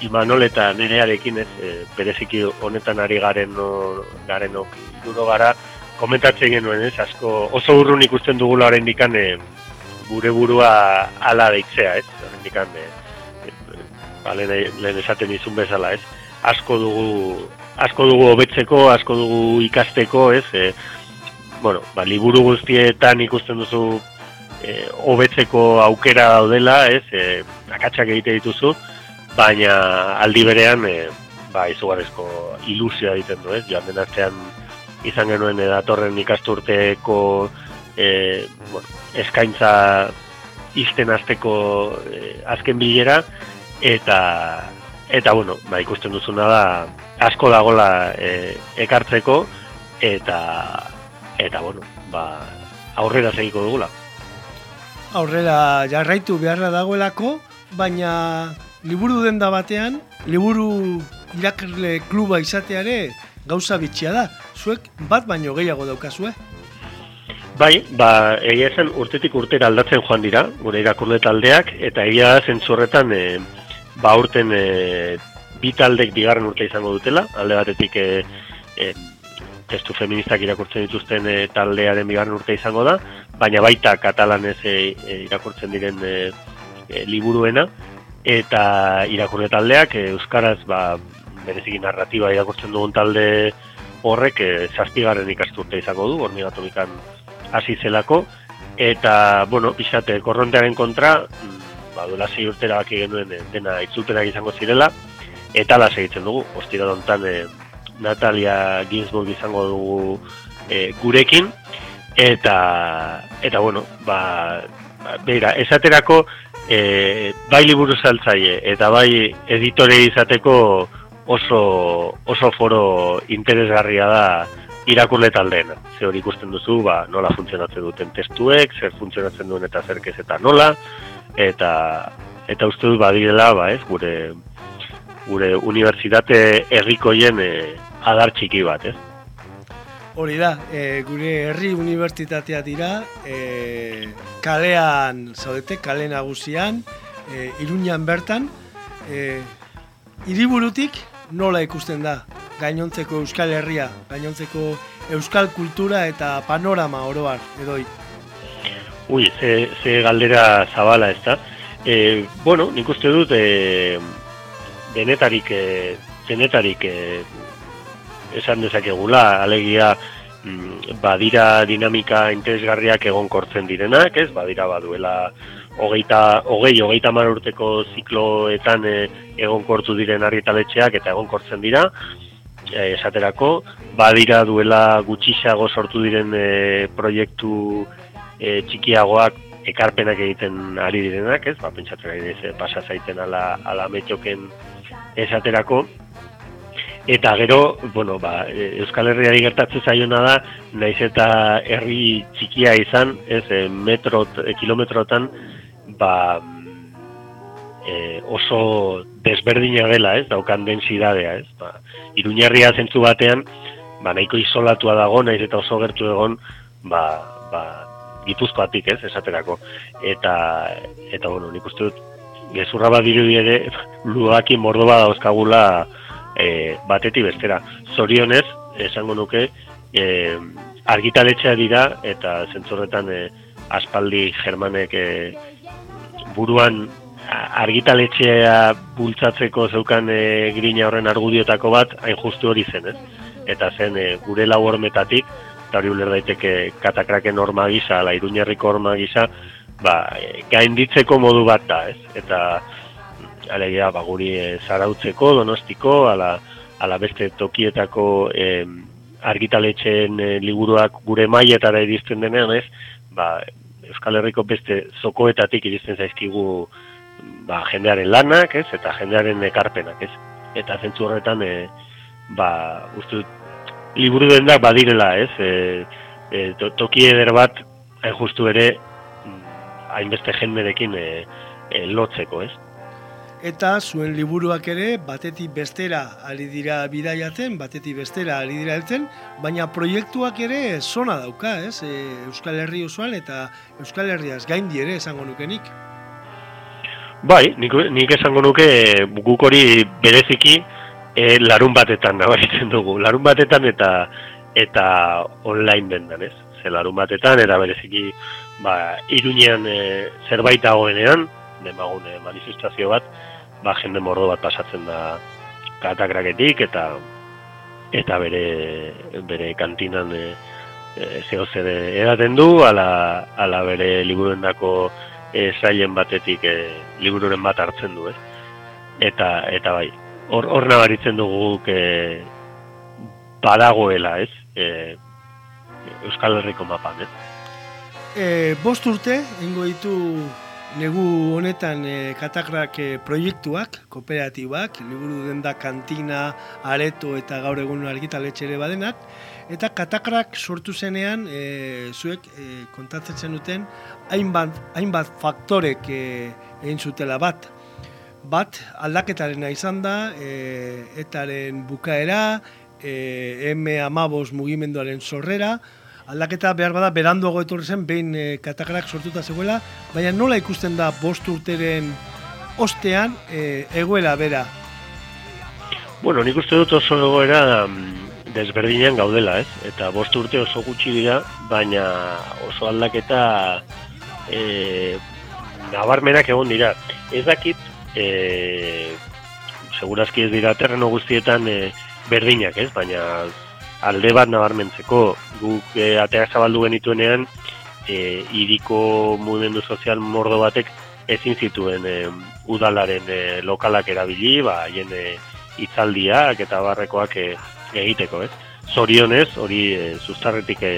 Imanol eta nerearekin ez, e, bereziki honetan ari garen no, garen ok, duro gara, komentatzen genuen ez, asko oso urrun ikusten dugula oraindikan e, gure burua ala deitzea ez, oraindikan e, e, ba, lehen, lehen esaten izun bezala ez, asko dugu asko dugu hobetzeko, asko dugu ikasteko ez, e, bueno, ba, liburu guztietan ikusten duzu e, hobetzeko aukera daudela, ez, e, akatsak egite dituzu, baina aldi berean e, ba, izugarrizko ilusioa egiten du, ez, joan den artean izan genuen e, datorren ikasturteko e, bueno, eskaintza izten azteko e, azken bilera, eta eta bueno, ba, ikusten duzuna da asko dagola e, ekartzeko eta eta bueno, ba, aurrera segiko dugula. Aurrera jarraitu beharra dagoelako, baina liburu denda batean, liburu irakurle kluba izateare gauza bitxia da. Zuek bat baino gehiago daukazue. Bai, ba, egia esan urtetik urtera aldatzen joan dira, gure irakurle taldeak, eta egia zentzurretan e, ba urten e, bi taldek bigarren urte izango dutela, alde batetik e, e, testu feministak irakurtzen dituzten e, taldearen bigarren urte izango da, baina baita katalanez e, irakurtzen diren e, liburuena, eta irakurle taldeak euskaraz ba, bereziki narratiba irakurtzen dugun talde horrek e, zazpigarren ikasturte izango du, hormigatomikan hasi zelako, eta, bueno, pixate, korrontearen kontra, mm, ba, duela zei urtera baki genuen dena itzulpenak izango zirela, eta la segitzen dugu, ostira dontan e, Natalia Ginsburg izango dugu e, gurekin, eta, eta bueno, ba, ba, beira, esaterako, e, bai liburu saltzaile, eta bai editore izateko oso, oso foro interesgarria da irakurle taldeena. Ze hori ikusten duzu, ba, nola funtzionatzen duten testuek, zer funtzionatzen duen eta zerkez eta nola, eta eta uste dut badirela, ba, ez, gure gure unibertsitate herrikoien e, adar txiki bat, ez? Hori da, e, gure herri unibertsitatea dira, e, kalean zaudete, kale nagusian, e, iruñan bertan, e, hiriburutik nola ikusten da gainontzeko euskal herria, gainontzeko euskal kultura eta panorama oroar, edoi. Ui, ze, ze galdera zabala ez da. E, bueno, nik uste dut, e, denetarik, e, denetarik e, esan dezakegula, alegia mm, badira dinamika interesgarriak egonkortzen direnak, ez? Badira baduela hogeita, hogei, hogeita mar urteko zikloetan e, egonkortu diren argitaletxeak eta egonkortzen dira, e, esaterako, badira duela gutxixago sortu diren e, proiektu e, txikiagoak ekarpenak egiten ari direnak, ez? Ba, pentsatzen ari dize, pasa zaiten ala, ala metxoken esaterako, Eta gero, bueno, ba, e, Euskal Herriari gertatzen zaiona da, naiz eta herri txikia izan, ez, e, metro, e, kilometrotan, ba, e, oso desberdina dela, ez, daukan densidadea, ez. Ba, Iruñarria zentzu batean, ba, nahiko isolatua dago, naiz eta oso gertu egon, ba, ba, gipuzkoatik, ez, esaterako. Eta, eta bueno, nik uste dut, gezurra bat dirudi ere, luakin mordo dauzkagula, e, batetik bestera. Zorionez, esango nuke, e, argitaletxea dira, eta zentzorretan e, aspaldi germanek e, buruan argitaletxea bultzatzeko zeukan e, grina horren argudiotako bat, hain justu hori zen, ez? Eta zen, e, gure lau hormetatik, eta hori uler daiteke katakraken norma gisa, ala iruñerriko horma gisa, ba, e, gainditzeko modu bat da, ez? Eta, alegia ba, guri e, zarautzeko, donostiko, ala, ala beste tokietako e, argitaletxeen e, liburuak gure maietara iristen denean, ez, ba, Euskal Herriko beste zokoetatik iristen zaizkigu ba, jendearen lanak, ez, eta jendearen ekarpenak, ez. Eta zentzu horretan, e, ba, uste liburu den da badirela, ez, e, e, to, toki eder bat, hain justu ere, hainbeste jenderekin e, e, lotzeko, ez. eta zuen liburuak ere batetik bestera ari dira bidaiatzen, batetik bestera ari dira heltzen, baina proiektuak ere zona dauka, ez? E, Euskal Herri osoan eta Euskal Herriaz gaindi ere esango nukenik. Bai, nik, nik esango nuke guk hori bereziki e, larun batetan nabaritzen dugu. Larun batetan eta eta online dendan, ez? Ze larun batetan eta bereziki ba, irunean e, zerbait dagoenean, demagun e, manifestazio bat, ba, jende mordo bat pasatzen da katakraketik eta eta bere bere kantinan e, e, zeo edaten du ala, ala bere liburendako e, zailen batetik e, libururen bat hartzen du, ez? Eta, eta bai, hor, hor nabaritzen dugu e, badagoela, ez? E, Euskal Herriko mapan, ez? E, bost urte, ingo ditu negu honetan e, katakrak e, proiektuak, kooperatibak, liburu denda kantina, areto eta gaur egun argitaletxe ere badenak, eta katakrak sortu zenean, e, zuek e, kontatzen zenuten, hainbat, hainbat faktorek e, egin zutela bat. Bat, aldaketarena izan da, e, etaren bukaera, e, M amabos mugimenduaren sorrera, aldaketa behar bada beranduago etorri zen behin e, katakarak sortuta zegoela, baina nola ikusten da bost urteren ostean e, egoela bera? Bueno, nik uste dut oso egoera mm, desberdinean gaudela, ez? Eta bost urte oso gutxi dira, baina oso aldaketa e, nabarmenak egon dira. Ez dakit, e, segurazki ez dira terreno guztietan e, berdinak, ez? Baina alde bat nabarmentzeko guk e, ateak zabaldu genituenean e, iriko mugimendu sozial mordo batek ezin zituen e, udalaren e, lokalak erabili, ba, haien e, itzaldiak eta barrekoak e, egiteko, ez? Zorionez, hori e, sustarretik e,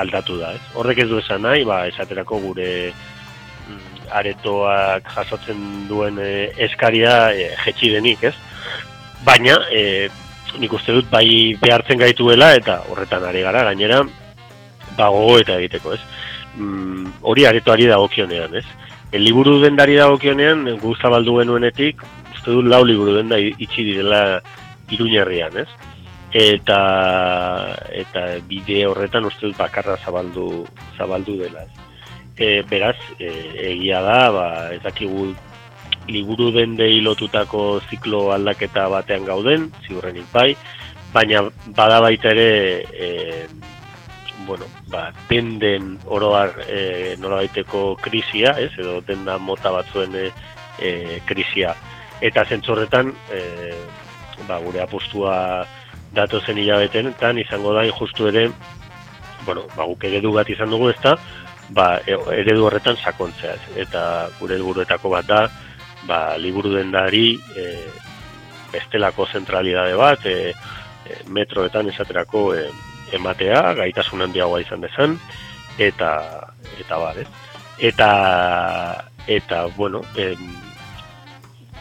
aldatu da, ez? Horrek ez du esan nahi, ba, esaterako gure mm, aretoak jasotzen duen e, eskaria e, jetxi denik, ez? Baina, e, nik uste dut bai behartzen gaituela eta horretan ari gara gainera ba gogo eta egiteko, ez? Mm, hori aretoari dagokionean, ez? El liburu dendari dagokionean gu zabaldu genuenetik, uste dut lau liburu denda itxi direla Iruñerrian, ez? Eta eta bide horretan uste dut bakarra zabaldu zabaldu dela, ez? E, beraz, e, egia da, ba, ez dakigu liburu dendei lotutako ziklo aldaketa batean gauden, ziurrenik bai, baina bada baita ere e, bueno, ba, denden oroar e, nola baiteko krisia, ez, edo denda mota batzuen e, e, krisia. Eta zentzorretan, e, ba, gure apostua datu zen hilabeten, eta izango da justu ere, bueno, ba, guk eredu bat izan dugu ezta, ba, e, eredu horretan sakontzea, eta gure helburuetako bat da, ba, liburu dendari e, bestelako zentralidade bat, e, e, metroetan esaterako e, ematea, gaitasun handiagoa izan dezan, eta, eta bar, Eta, eta, bueno, em,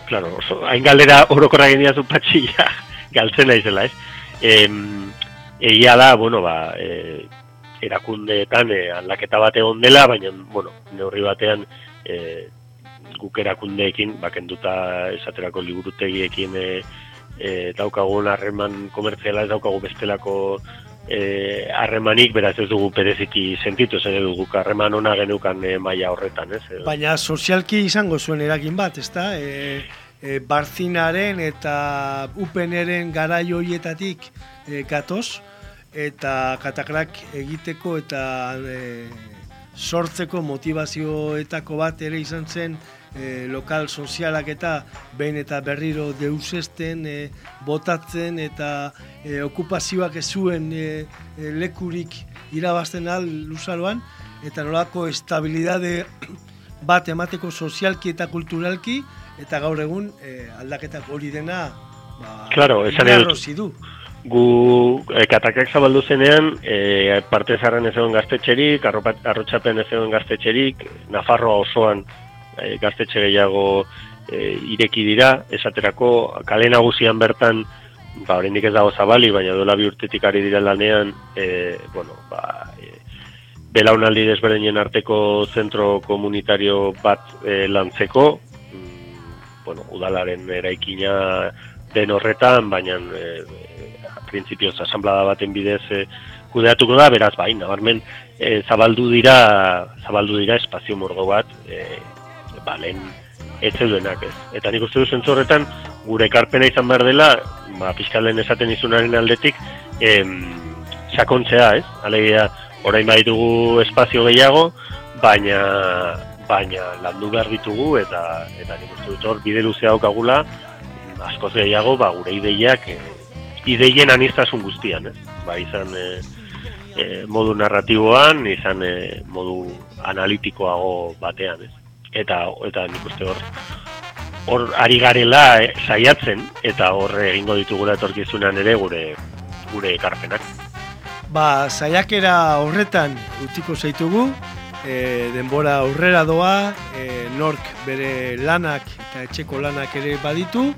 claro, oso, hain galdera orokorra gendia zu patxilla, galtzen naizela, ez? Em, egia da, bueno, ba, e, erakundeetan e, aldaketa bate egon dela, baina, bueno, neurri batean, e, guk erakundeekin, bakenduta esaterako liburutegiekin e, e, daukagun harreman komertziala ez daukagu bestelako e, harremanik, beraz ez dugu pereziki sentitu, zen dugu harreman ona genukan e, maila horretan, ez? Baina sozialki izango zuen eragin bat, ezta? E, e, barzinaren eta upeneren garai horietatik e, gatoz, eta katakrak egiteko eta e, sortzeko motivazioetako bat ere izan zen e, lokal sozialak eta behin eta berriro deusesten, e, botatzen eta e, okupazioak ez zuen e, e, lekurik irabazten al luzaroan, eta nolako estabilidade bat emateko sozialki eta kulturalki, eta gaur egun e, aldaketak hori dena ba, claro, du. Gu e, katakak zabaldu zenean, e, parte zarren ez egon gaztetxerik, arrotxapen ez egon gaztetxerik, Nafarroa osoan e, gaztetxe gehiago e, ireki dira, esaterako kale nagusian bertan, ba, oraindik ez dago zabali, baina dola bi urtetik ari dira lanean, e, bueno, ba, e, belaunaldi desberdinen arteko zentro komunitario bat e, lantzeko, mm, bueno, udalaren eraikina den horretan, baina e, printzipioz asamblada baten bidez e, kudeatuko da, beraz bai, nabarmen e, zabaldu dira zabaldu dira espazio morgo bat e, ba, lehen ez zeudenak ez. Eta nik uste du zentzu horretan, gure ekarpena izan behar dela, ba, pixkalen esaten izunaren aldetik, em, sakontzea, ez? Alegia, orain bai dugu espazio gehiago, baina baina landu behar ditugu eta eta nik uste dut hor bide luzea daukagula askoz gehiago ba, gure ideiak e, ideien anistasun guztian, ez? Ba, izan e, e, modu narratiboan, izan e, modu analitikoago batean, ez? Eta eta nik uste hor hor ari garela e, saiatzen eta hor egingo ditugula etorkizunan ere gure gure ekarpenak. Ba, saiakera horretan utziko zaitugu, e, denbora aurrera doa, e, nork bere lanak eta etxeko lanak ere baditu,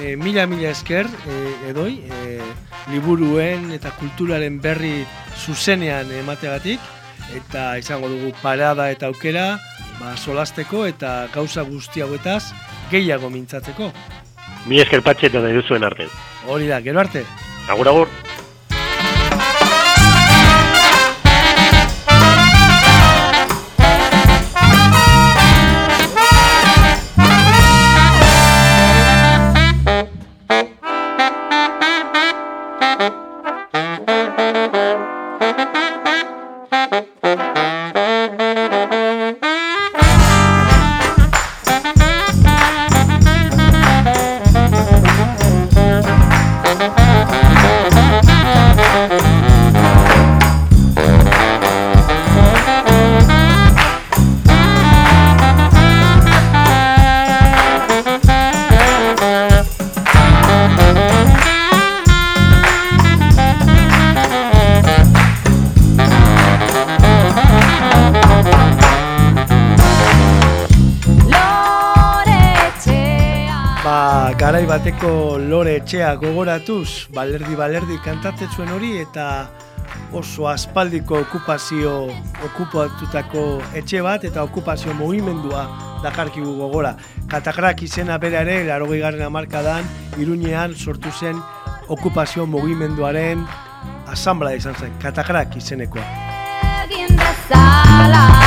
e, mila mila esker e, edoi, e, liburuen eta kulturaren berri zuzenean emateagatik, eta izango dugu parada eta aukera, ba, solasteko eta gauza guzti hauetaz gehiago mintzatzeko. Mi esker patxeta nahi duzuen arte. Hori da, gero arte. Agur, agur. Bateko lore etxea gogoratuz, balerdi balerdi kantatzen zuen hori eta oso aspaldiko okupazio okupatutako etxe bat eta okupazio mugimendua dakarkigu gogora. Katakrak izena bera ere, laro garren amarkadan, iruñean sortu zen okupazio mugimenduaren asambla izan zen, katakrak izenekoa. egin dezala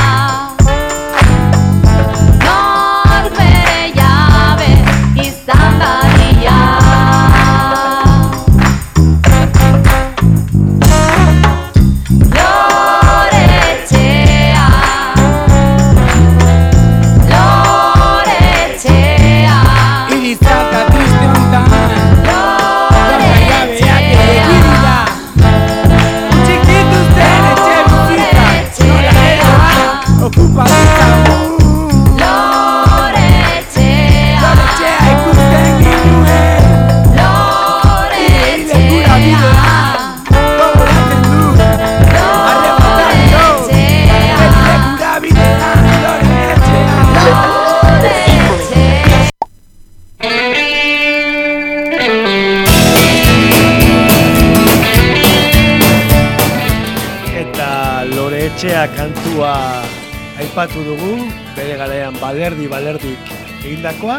aipatu dugu, bere garaian balerdi balerdik egindakoa,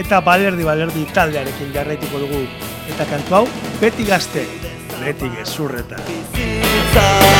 eta balerdi balerdi taldearekin jarraituko dugu. Eta kantu hau, beti gazte, beti gezurreta. Hamasei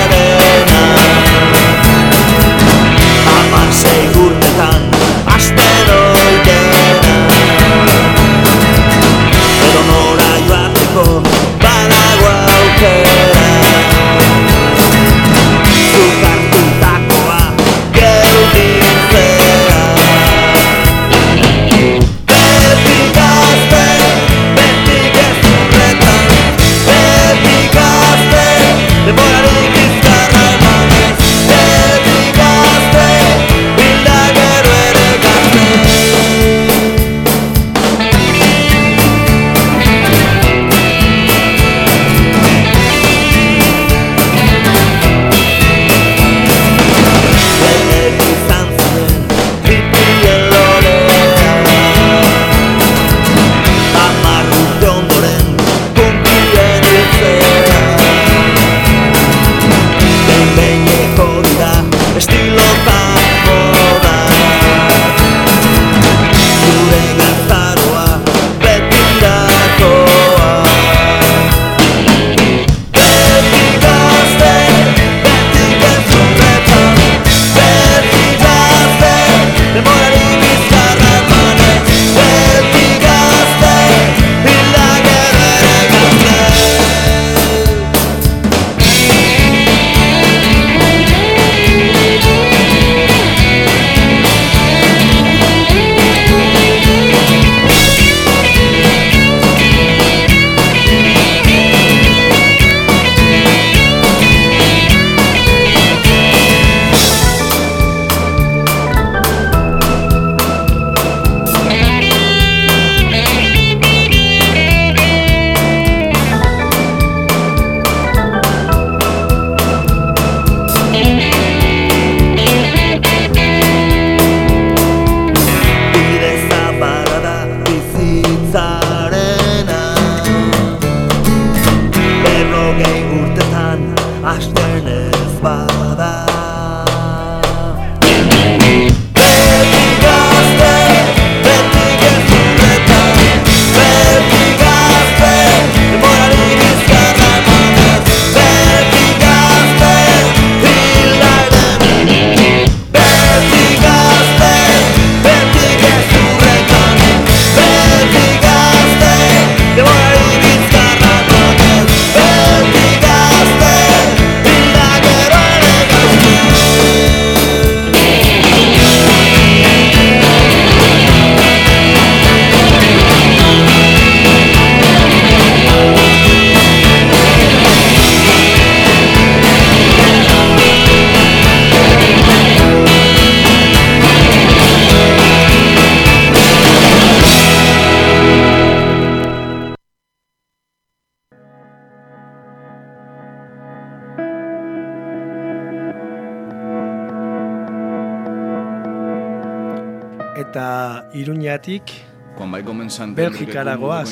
eta Iruñatik Quan vaig començar a entendre Belgikara goaz,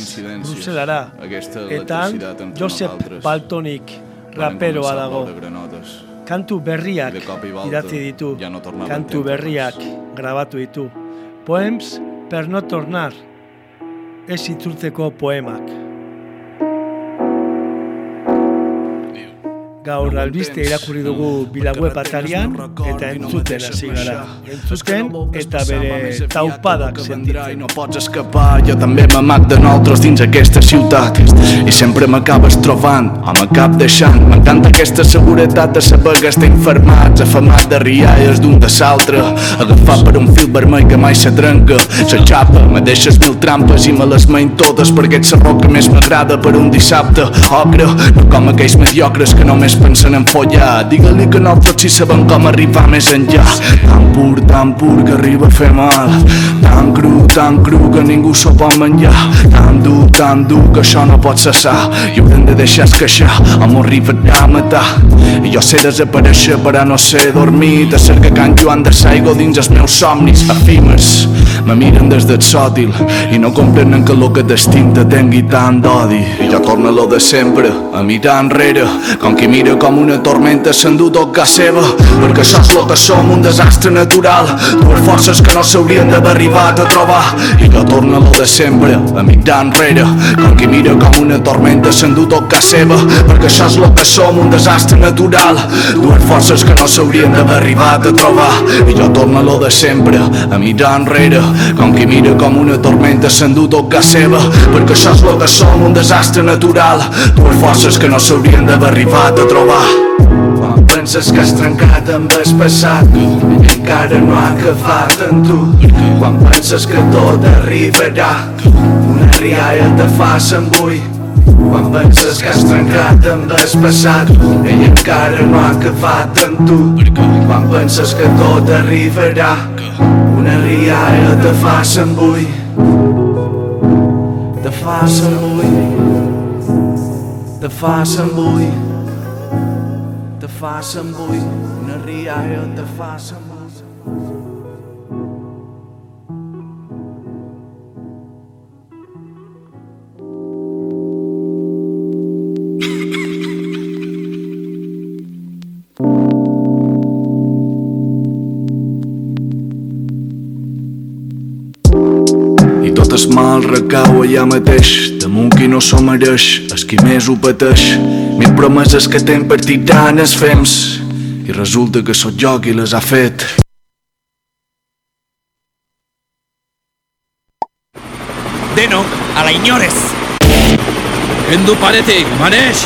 Bruselara, eta entre Josep varen raperoa dago. Kantu berriak idatzi ditu, kantu berriak grabatu ditu. Poems per no tornar, ez itzultzeko poemak. Gaur albiste irakurri dugu bilaweb atarian eta entzuten hasi gara. Entzuten eta bere taupadak I sentitzen. no pots escapar, jo també m'amac de nosaltres dins aquesta ciutat. I sempre m'acabes trobant o m'acab deixant m'encanta aquesta seguretat de saber que estem fermats afamat de rialles d'un de l'altre. Agafat per un fil vermell que mai se trenca la xapa, me deixes mil trampes i me les main totes perquè ets la roca més m'agrada per un dissabte. Ocre, no com aquells mediocres que només pensen en follar. Digue-li que nosaltres sí sabem com arribar més enllà. Tan pur, tan pur que arriba a fer mal. Tan cru, tan cru que ningú s'ho pot menjar. Tan dur, tan dur que això no pot cessar. I haurem de deixar esqueixar m'ho arribarà a matar. I jo sé desaparèixer però no sé dormir de que Can Joan de Saigo dins els meus somnis efímers. Me miren des del sòtil i no comprenen que lo que t'estim te tingui tant d'odi. I jo torno a lo de sempre a mirar enrere com qui mira com una tormenta s'endú tot casa seva. Perquè és lo que som, un desastre natural. Dues forces que no s'haurien d'haver arribat a trobar. I jo torno a lo de sempre a mirar enrere com qui mira com una tormenta s'endú tot casa seva. Perquè és lo que som, un desastre natural. Dues forces que no s'haurien d'haver arribat a trobar. I jo torno a lo de sempre a mirar enrere com qui mira com una tormenta s'endú tot casa seva. Perquè això és lo que som, un desastre natural. Dues forces que no s'haurien d'haver arribat a trobar. Penses que has trencat amb el passat encara no ha acabat en tu. Quan penses que tot arribarà una rialla te fa s'embull quan penses que has trencat amb el passat i encara no ha acabat en tu. Quan penses que tot arribarà una rialla te fa s'embull te fa s'embull te fa s'embull fa s'embull una rialla te fa s'embull tot el mal recau allà mateix damunt qui no s'ho mereix el qui més ho pateix Mil promeses que estem partitant es fems i resulta que sóc jo qui les ha fet. Deno, a la ignores! Kendu parete, maneix!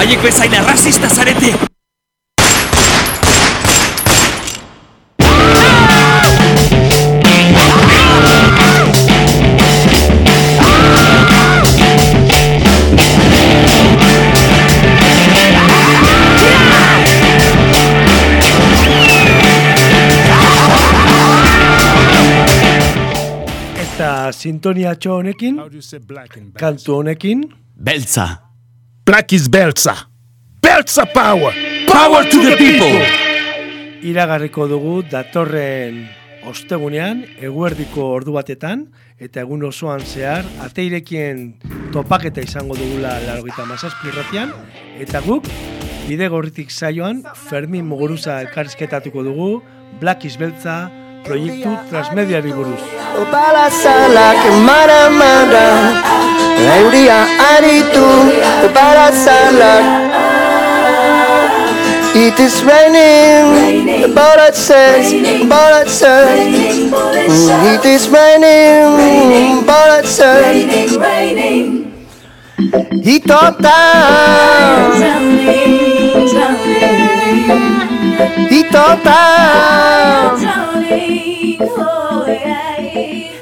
Haiek bezaina racista zarete! Sintoniatxo honekin, kantu honekin, Beltza! Black is Beltza. Beltza power. Power to the people! iragarriko dugu datorren ostegunean, eguerdiko ordu batetan, eta egun osoan zehar, ateirekien topaketa izango dugula largoita mazazpirratian, eta guk, bide gorritik saioan, Fermin Muguruza elkarrizketatuko dugu, Black is Beltza proiektu Transmediari buruz. Opala zalak emara mara, euria aritu, opala zalak. It is raining, but it says, but says, mm, it is raining, but it says, he thought down, he thought down oh yeah.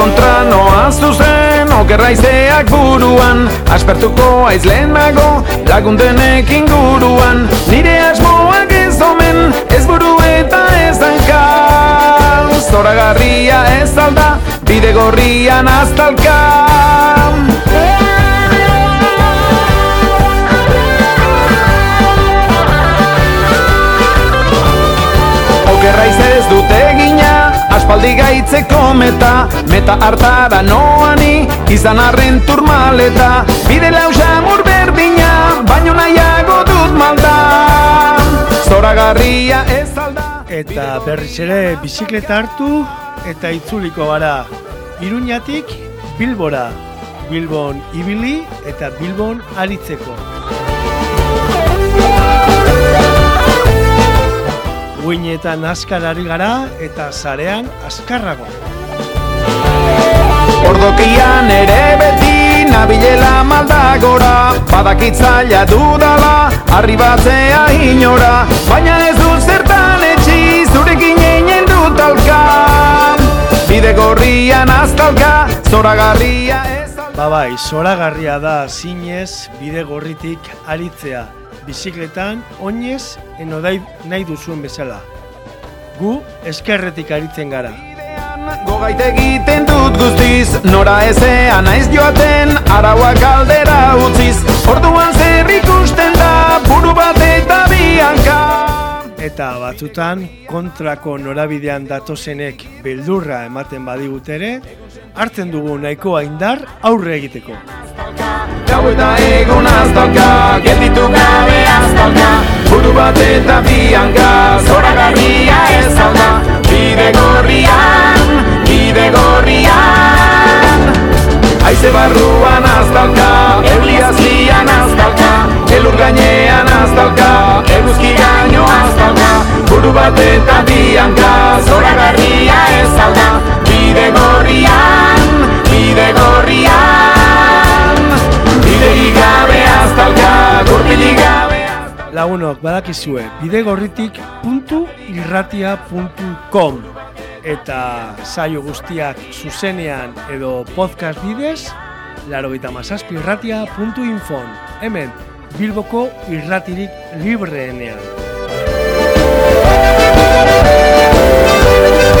Kontra noa zuzen, okerraizeak buruan. Aspertuko aiz lehenago, lagundenek inguruan. Nire asmoak ez omen, ez buru eta ez hanka Zoragarria ez alda, bide gorrian aztalka aspaldi gaitzeko meta Meta hartara noani, izan arren turmaleta Bide lausa berdina, baino nahiago dut malda Zoragarria ez alda Eta berriz ere bizikleta hartu eta itzuliko gara. Iruñatik Bilbora. Bilbon ibili eta Bilbon aritzeko. Uinetan askar ari gara eta zarean askarrago. Ordokian ere beti nabilela maldagora Badakitzaila dudala, arribatzea inora Baina ez dut zertan etxi, zurekin einen dut alka Bide gorrian aztalka, zoragarria ez Ba bai, zoragarria da zinez bide gorritik aritzea. Bizikletan, oinez, enodai nahi duzuen bezala. Gu eskerretik aritzen gara. Gogait egiten dut guztiz, nora ezean naiz joaten, arauak aldera utziz Orduan zer ikusten da, buru bat eta bianka Eta batzutan kontrako norabidean datozenek beldurra ematen badigute ere, hartzen dugu nahikoa indar aurre egiteko. Gau eta egun aztalka, gelditu gabe aztalka Buru bat eta bianka, zoragarria ez alda Bide gorrian, bide gorrian. Aize barruan aztalka, euliazlian aztalka Elur gainean aztalka, eguzki gaino aztalka Buru bat eta bianka, zoragarria ez alda Bide gorrian, bide gorrian. Bidegi gabe aztalka, gurpili gabe Lagunok badakizue bidegorritik puntu irratia.com eta saio guztiak zuzenean edo podcast bidez laro irratia.infon hemen Bilboko irratirik libreenean. Thank.